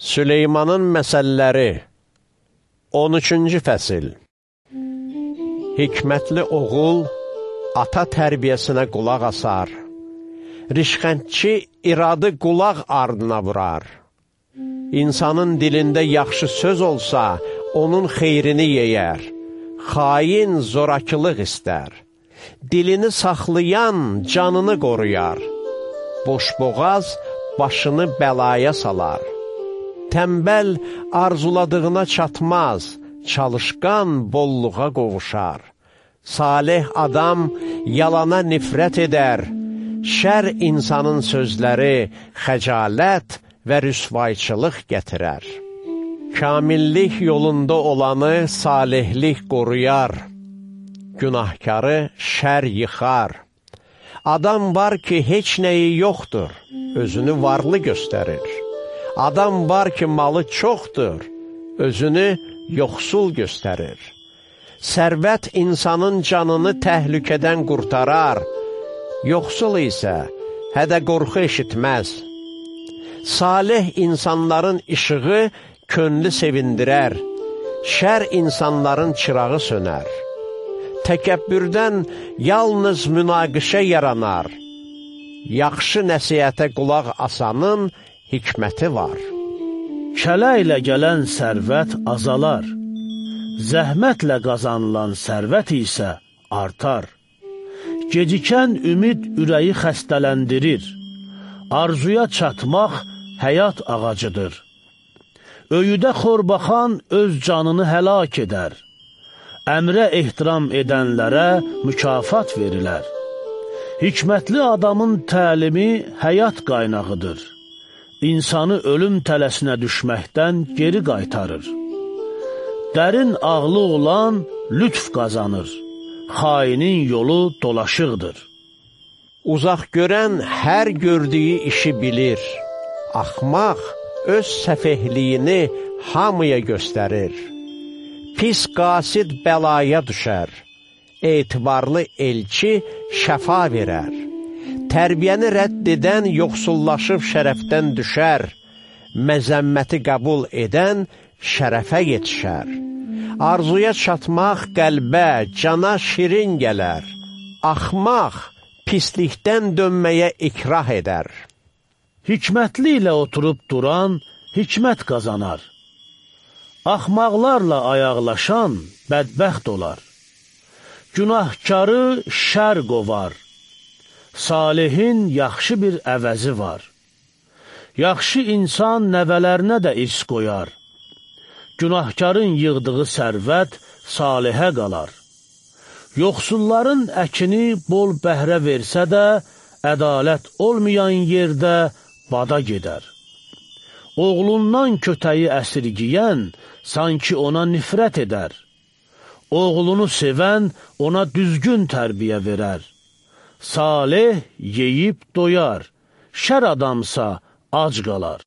Süleymanın məsəlləri 13-cü fəsil Hikmətli oğul ata tərbiyəsinə qulaq asar. Rişxəndçi iradı qulaq ardına vurar. İnsanın dilində yaxşı söz olsa, onun xeyrini yeyər. Xain zorakılıq istər. Dilini saxlayan canını qoruyar. Boşboğaz başını bəlaya salar. Təmbəl arzuladığına çatmaz, çalışqan bolluğa qovuşar. Salih adam yalana nifrət edər, şər insanın sözləri xəcalət və rüsvayçılıq gətirər. Kamillik yolunda olanı salihlik qoruyar, günahkarı şər yıxar. Adam var ki, heç nəyi yoxdur, özünü varlı göstərir. Adam var ki, malı çoxdur, özünü yoxsul göstərir. Sərvət insanın canını təhlükədən qurtarar, yoxsul isə hədə qorxu eşitməz. Salih insanların işığı könlü sevindirər, şər insanların çırağı sönər. Təkəbbürdən yalnız münaqişə yaranar, yaxşı nəsiyyətə qulaq asanın hikməti var. Kələ ilə gələn sərvət azalar, zəhmətlə qazanılan sərvət isə artar. Gecikən ümid ürəyi xəstələndirir, arzuya çatmaq həyat ağacıdır. Öyüdə xor baxan öz canını həlak edər, əmrə ehtiram edənlərə mükafat verilər. Hikmətli adamın təlimi həyat qaynağıdır insanı ölüm tələsinə düşməkdən geri qaytarır. Dərin ağlı olan lütf qazanır, xainin yolu dolaşıqdır. Uzaq görən hər gördüyü işi bilir, axmaq öz səfehliyini hamıya göstərir. Pis qasid bəlaya düşər, etibarlı elçi şəfa verər. Tərbiyəni rədd edən yoxsullaşıb şərəfdən düşər, məzəmməti qəbul edən şərəfə yetişər. Arzuya çatmaq qəlbə, cana şirin gələr. Axmaq pislikdən dönməyə ikrah edər. Hikmətli ilə oturub duran hikmət qazanar. Axmaqlarla ayaqlaşan bədbəxt olar. Günahkarı şər qovar. Salihin yaxşı bir əvəzi var. Yaxşı insan nəvələrinə də irs qoyar. Günahkarın yığdığı sərvət salihə qalar. Yoxsulların əkini bol bəhrə versə də, ədalət olmayan yerdə bada gedər. Oğlundan kötəyi əsirgiyən sanki ona nifrət edər. Oğlunu sevən ona düzgün tərbiyə verər. Salih yeyib doyar, şər adamsa ac qalar.